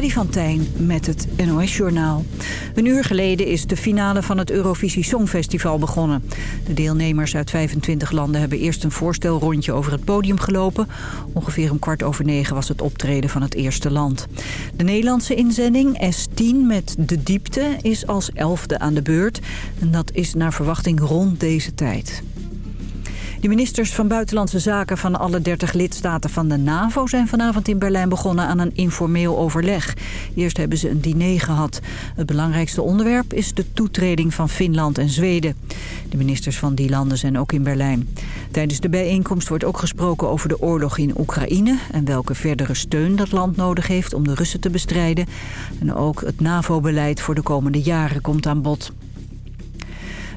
Freddy van met het NOS-journaal. Een uur geleden is de finale van het Eurovisie Songfestival begonnen. De deelnemers uit 25 landen hebben eerst een voorstelrondje over het podium gelopen. Ongeveer om kwart over negen was het optreden van het eerste land. De Nederlandse inzending, S10 met De Diepte, is als elfde aan de beurt. En dat is naar verwachting rond deze tijd. De ministers van Buitenlandse Zaken van alle 30 lidstaten van de NAVO... zijn vanavond in Berlijn begonnen aan een informeel overleg. Eerst hebben ze een diner gehad. Het belangrijkste onderwerp is de toetreding van Finland en Zweden. De ministers van die landen zijn ook in Berlijn. Tijdens de bijeenkomst wordt ook gesproken over de oorlog in Oekraïne... en welke verdere steun dat land nodig heeft om de Russen te bestrijden. En ook het NAVO-beleid voor de komende jaren komt aan bod.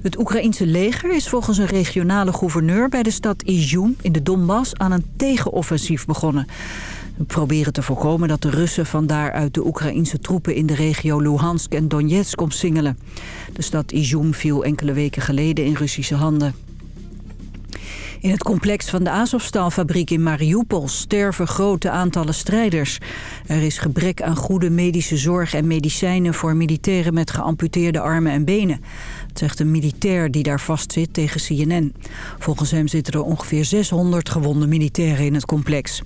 Het Oekraïense leger is volgens een regionale gouverneur bij de stad Izum in de Donbass aan een tegenoffensief begonnen. We proberen te voorkomen dat de Russen vandaar uit de Oekraïense troepen in de regio Luhansk en Donetsk omsingelen. De stad Izum viel enkele weken geleden in Russische handen. In het complex van de Azovstalfabriek in Mariupol sterven grote aantallen strijders. Er is gebrek aan goede medische zorg en medicijnen voor militairen met geamputeerde armen en benen zegt een militair die daar vastzit tegen CNN. Volgens hem zitten er ongeveer 600 gewonde militairen in het complex.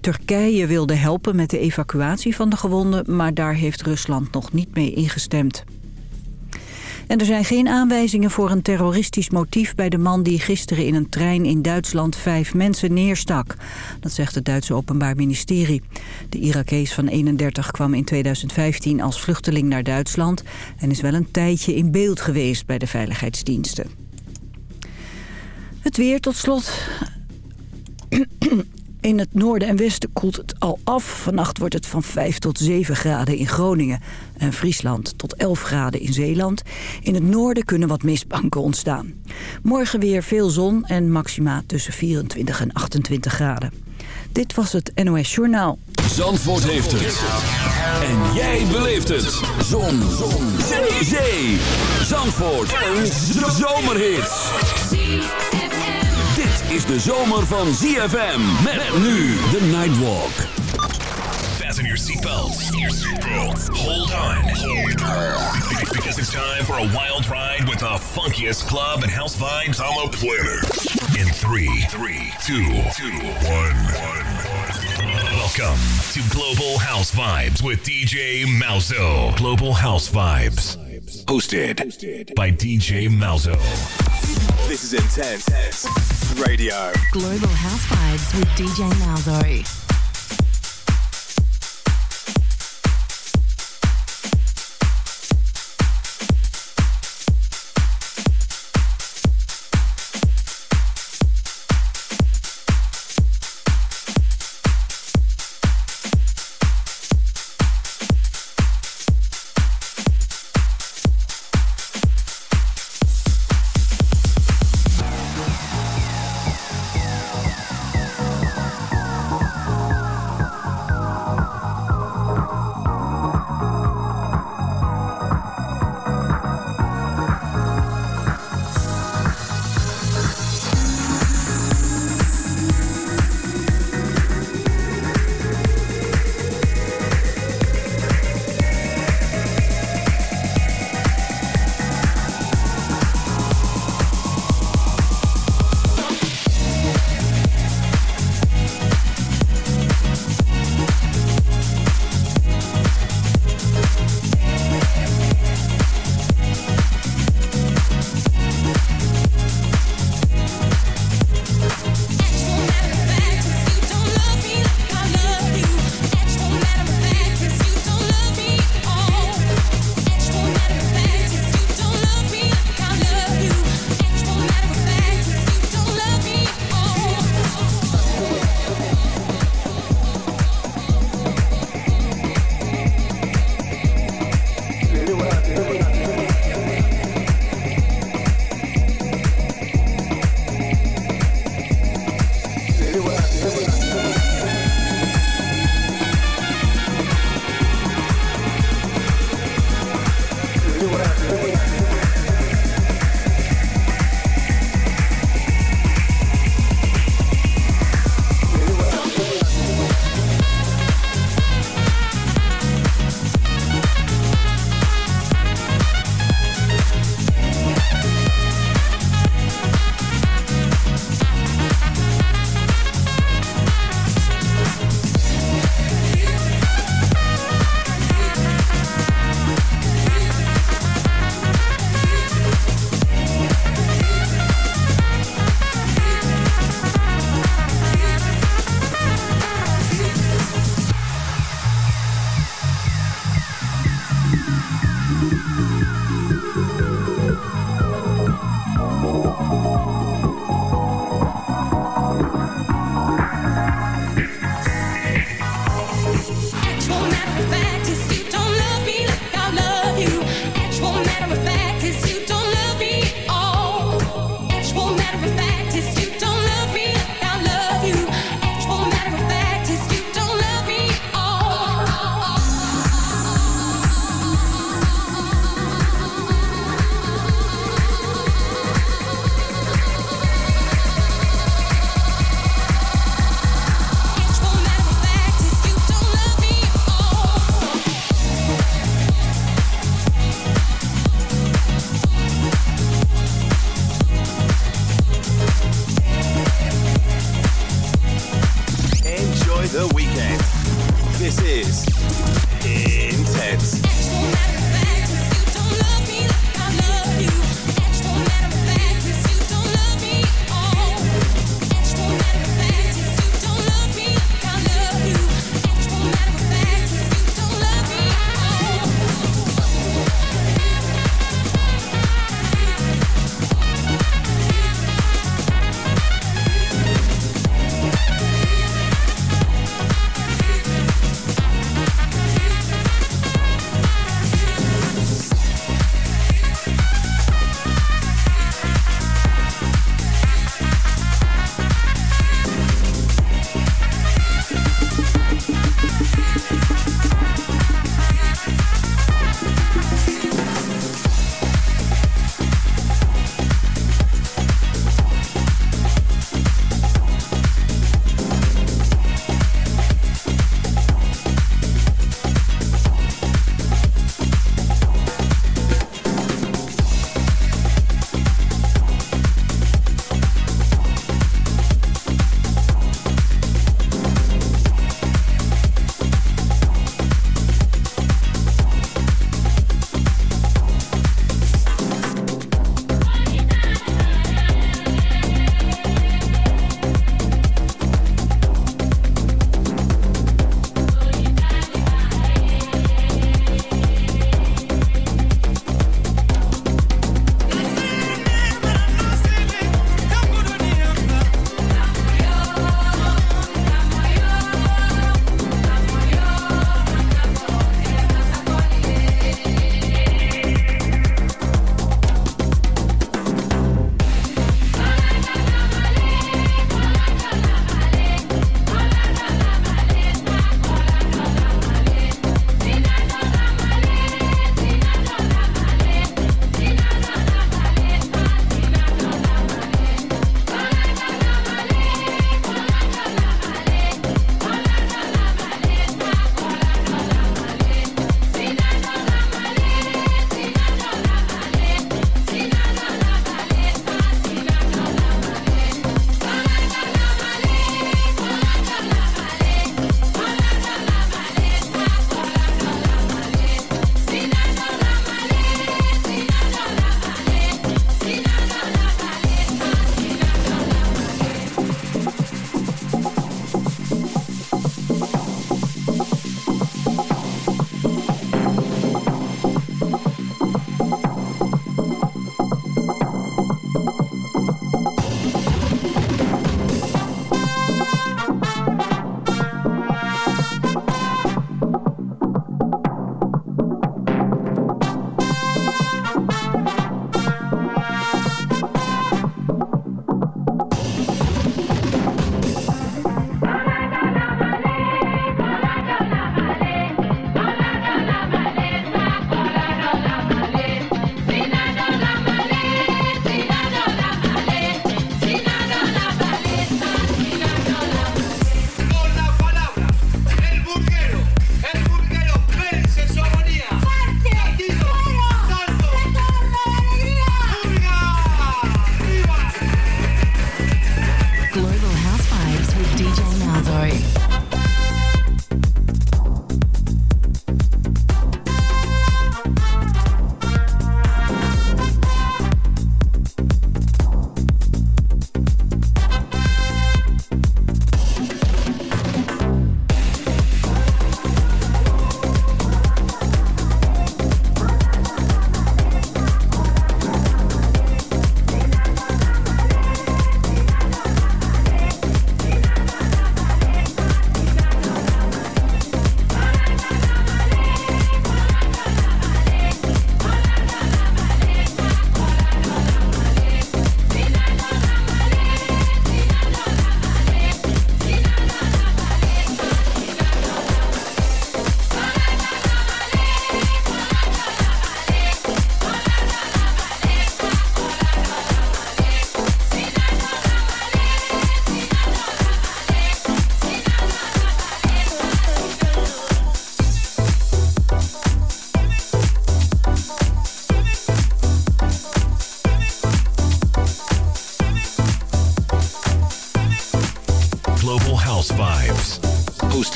Turkije wilde helpen met de evacuatie van de gewonden... maar daar heeft Rusland nog niet mee ingestemd. En er zijn geen aanwijzingen voor een terroristisch motief bij de man die gisteren in een trein in Duitsland vijf mensen neerstak. Dat zegt het Duitse Openbaar Ministerie. De Irakees van 31 kwam in 2015 als vluchteling naar Duitsland en is wel een tijdje in beeld geweest bij de veiligheidsdiensten. Het weer tot slot. In het noorden en westen koelt het al af. Vannacht wordt het van 5 tot 7 graden in Groningen en Friesland tot 11 graden in Zeeland. In het noorden kunnen wat mistbanken ontstaan. Morgen weer veel zon en maxima tussen 24 en 28 graden. Dit was het NOS Journaal. Zandvoort heeft het. En jij beleeft het. Zon. zon. Zee. Zandvoort. Een zomerhit is de zomer van ZFM. Met nu de Nightwalk. Fasten your seatbelts. Hold on. Because it's time for a wild ride with the funkiest club and house vibes on the planet. In 3, 3, 2, 2, 1, 1. Welcome to Global House Vibes with DJ Malzo. Global House Vibes. Hosted by DJ Malzo. This is Intense Radio. Global House Vibes with DJ Malzo.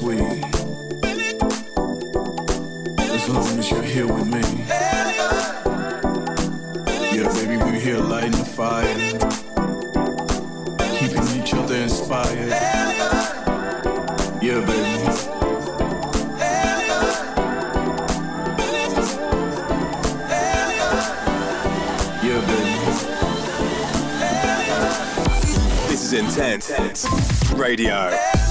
this. As long as you're here with me. Yeah, baby, we're here lighting the fire. Keeping each other inspired. Yeah, baby. Intense. Radio.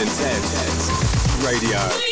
Intense Radio.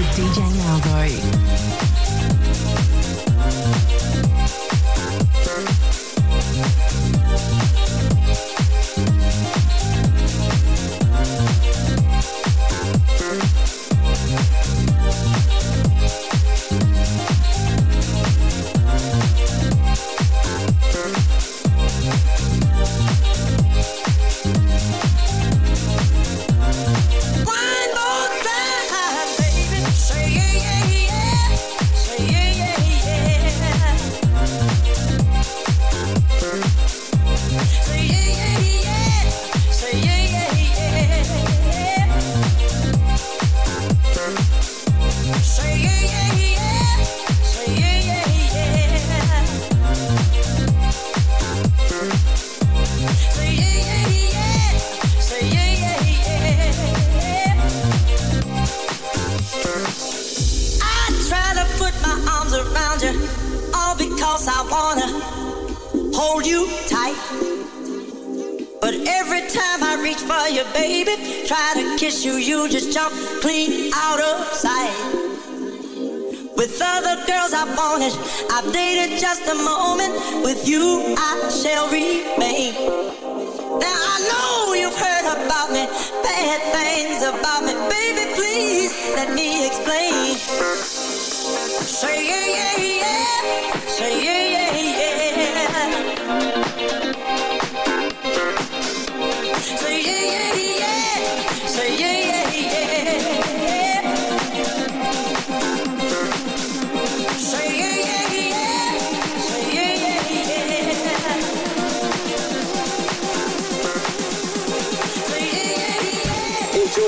With DJ Malzo.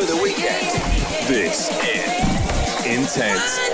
The weekend. This is Intense.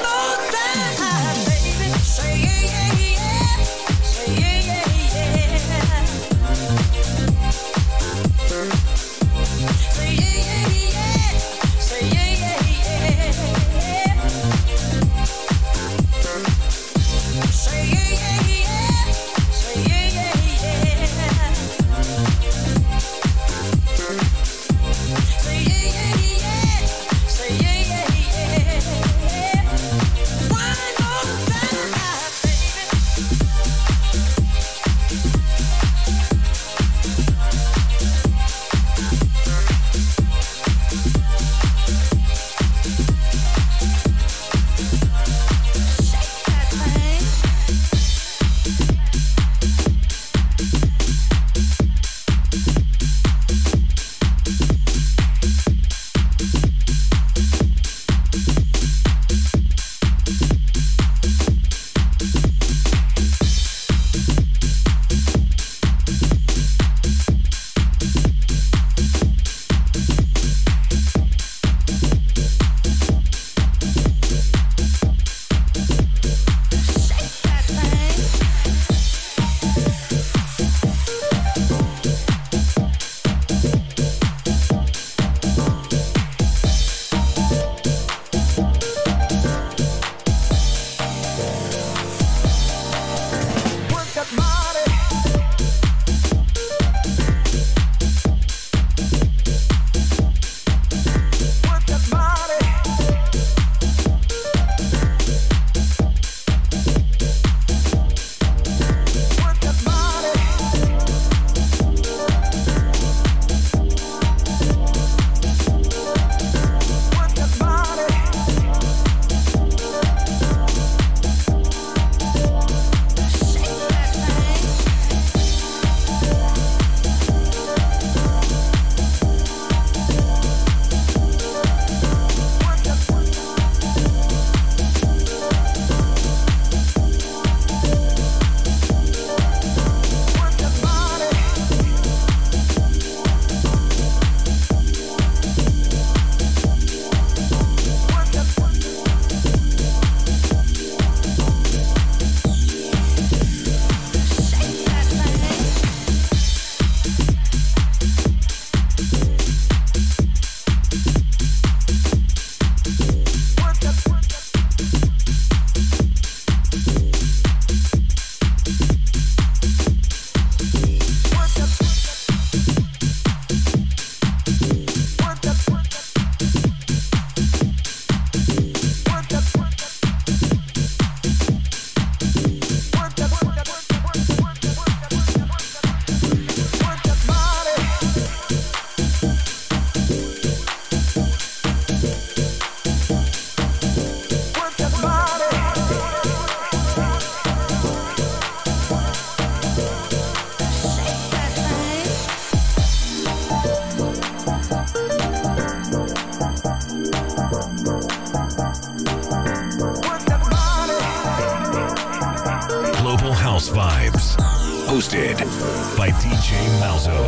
By DJ Malzo.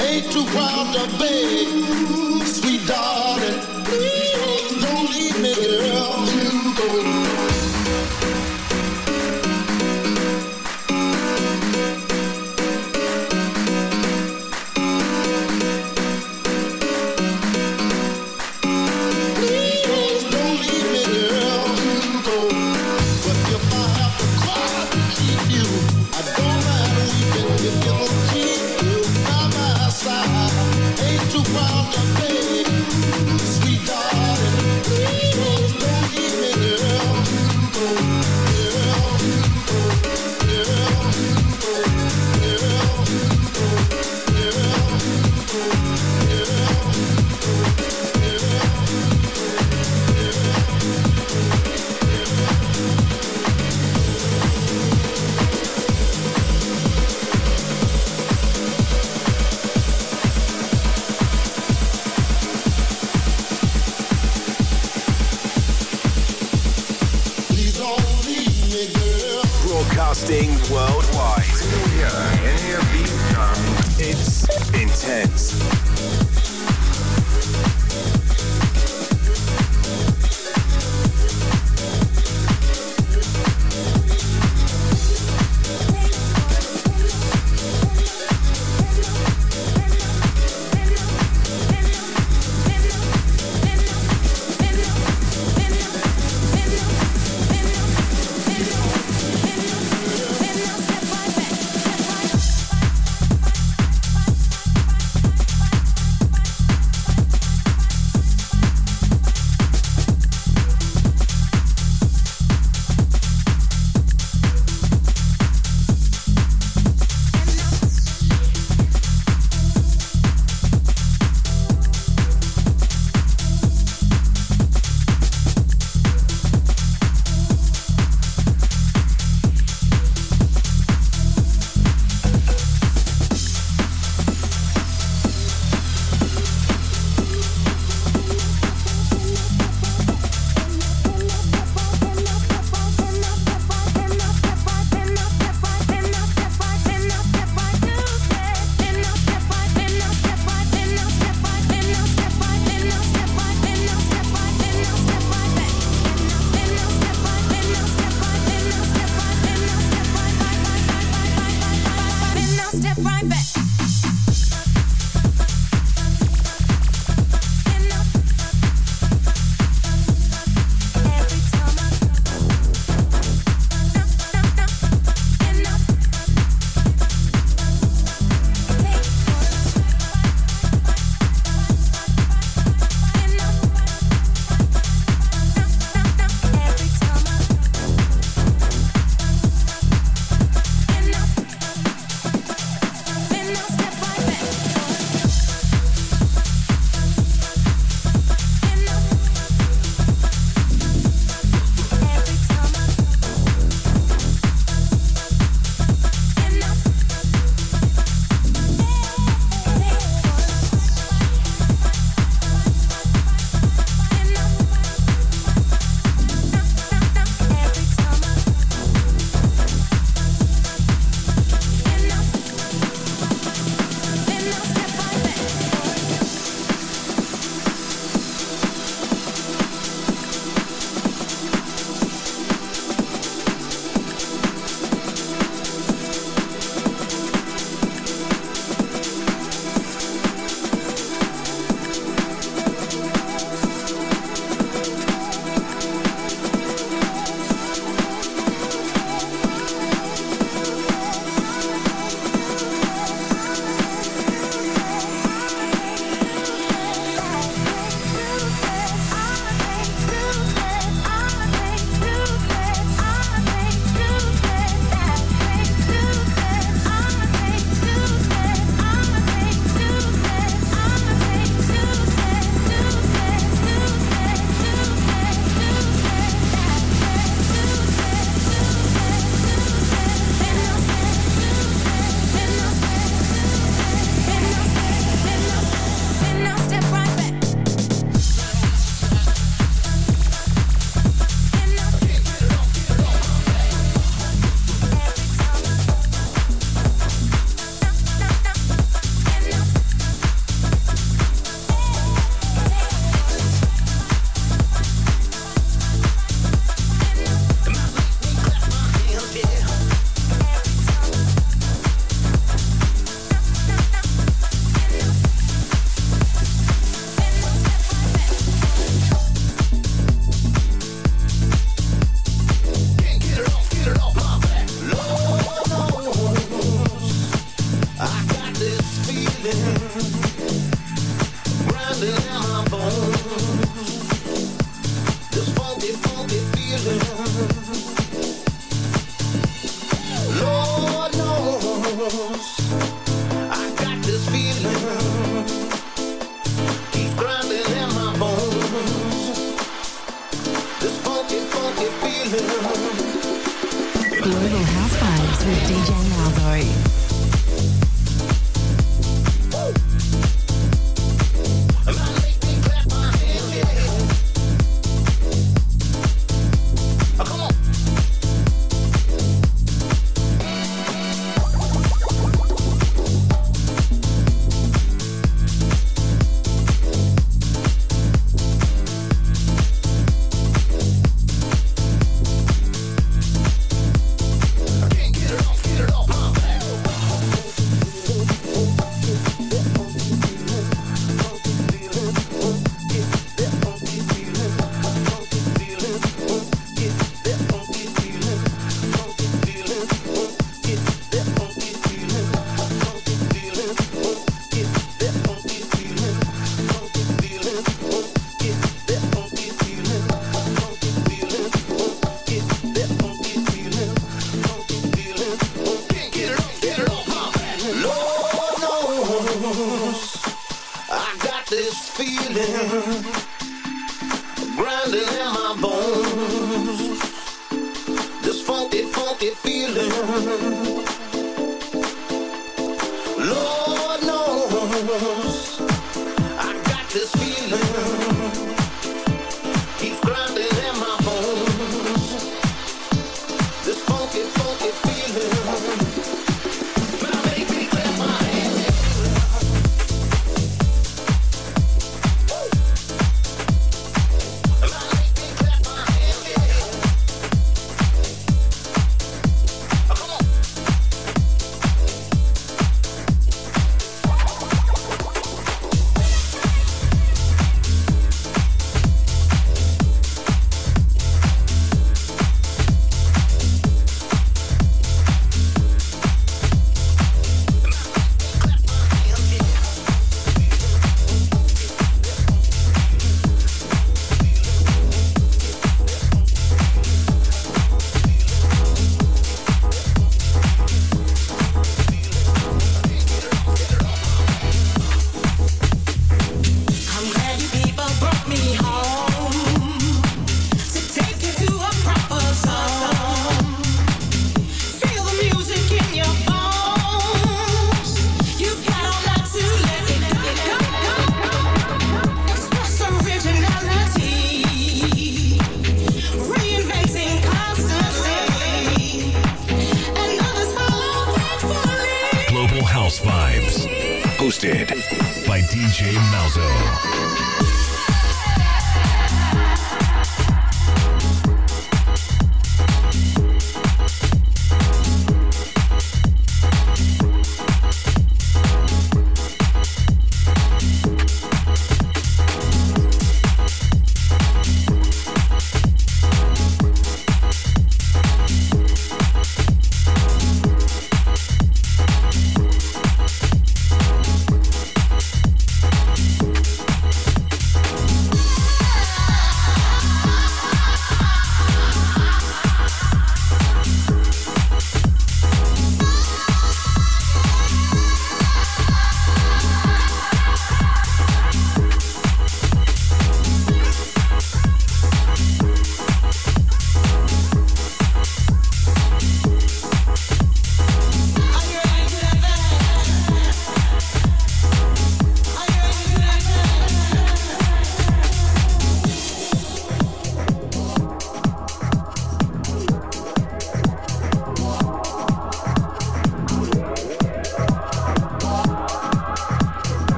ain't too proud to beg, sweet darling. listen.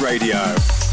Radio.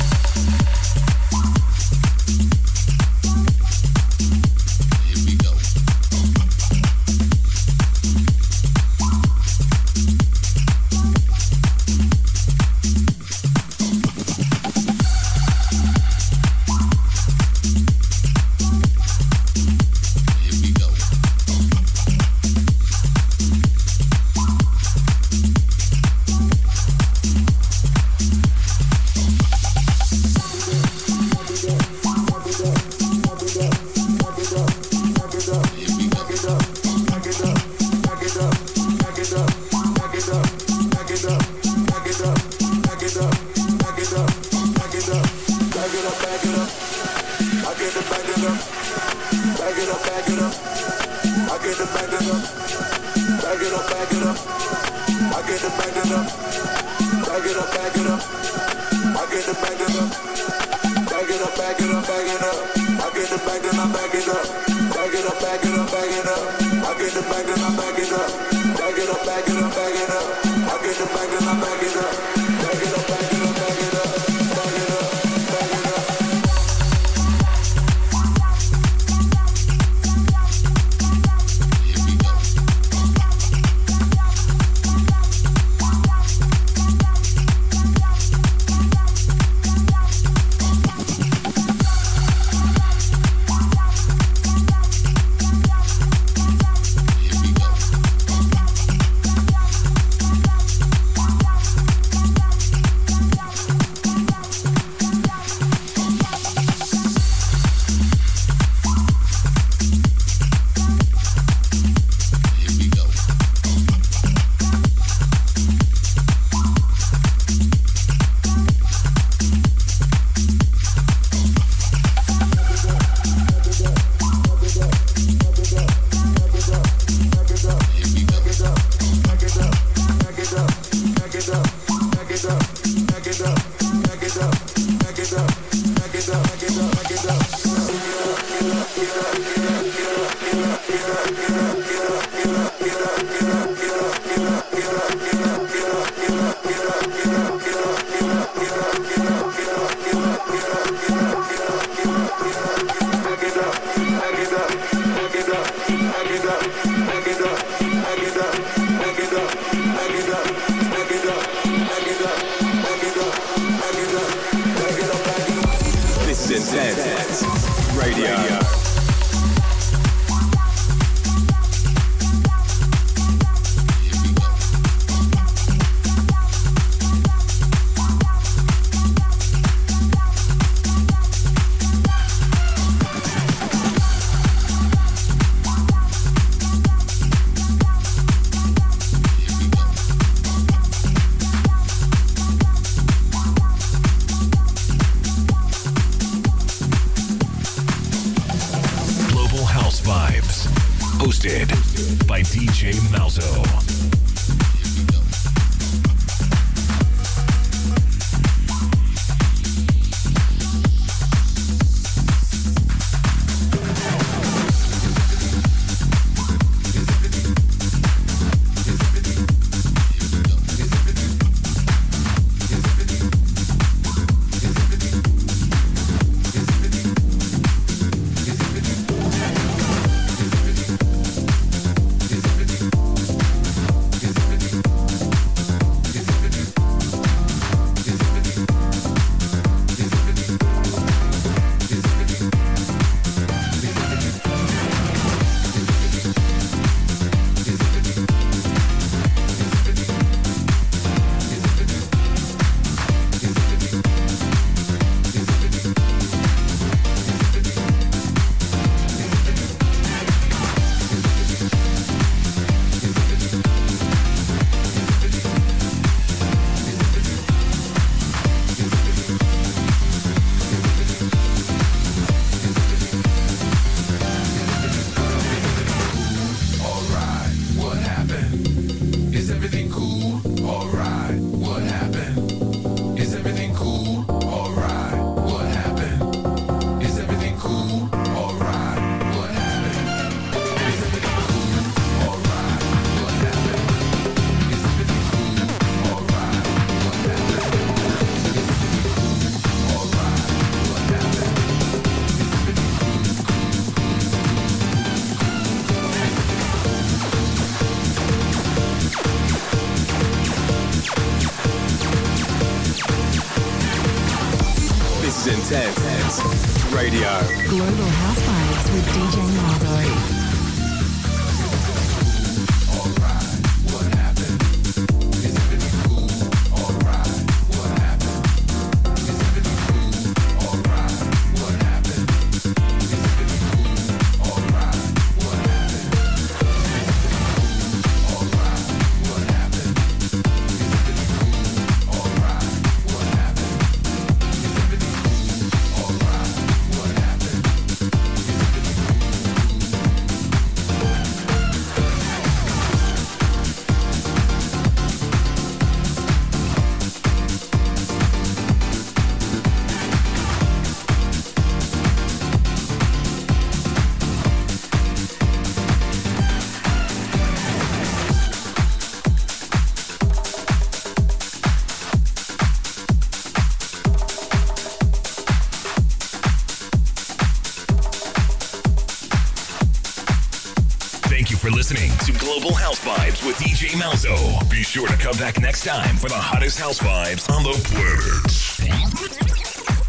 Sure to come back next time for the hottest house vibes on the planet.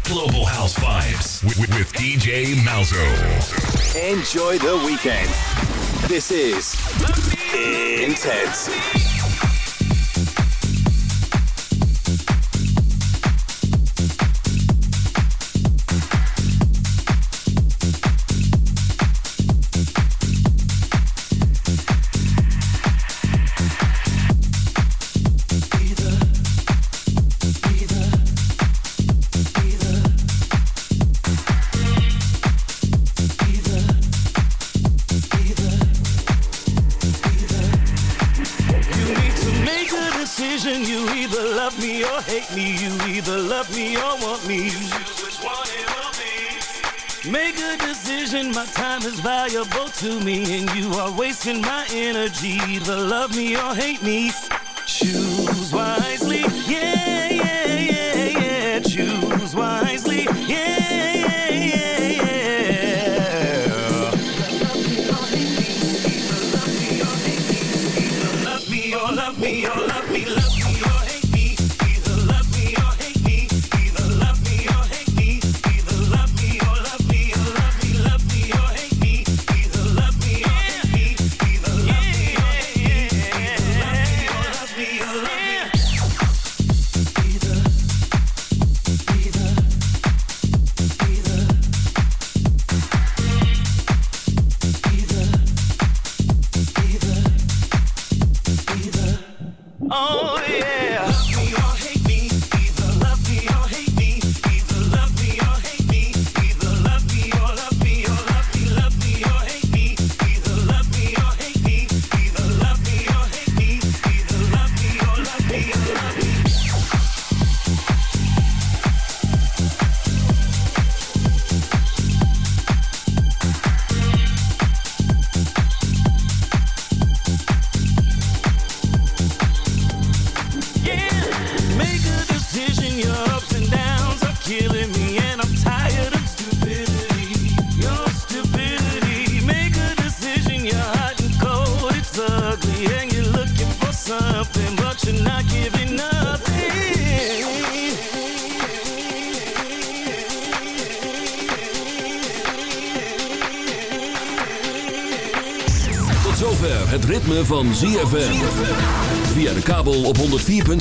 Global House Vibes with, with DJ Malzo. Enjoy the weekend. This is Intense. me. Make a decision, my time is valuable to me, and you are wasting my energy. Either love me or hate me.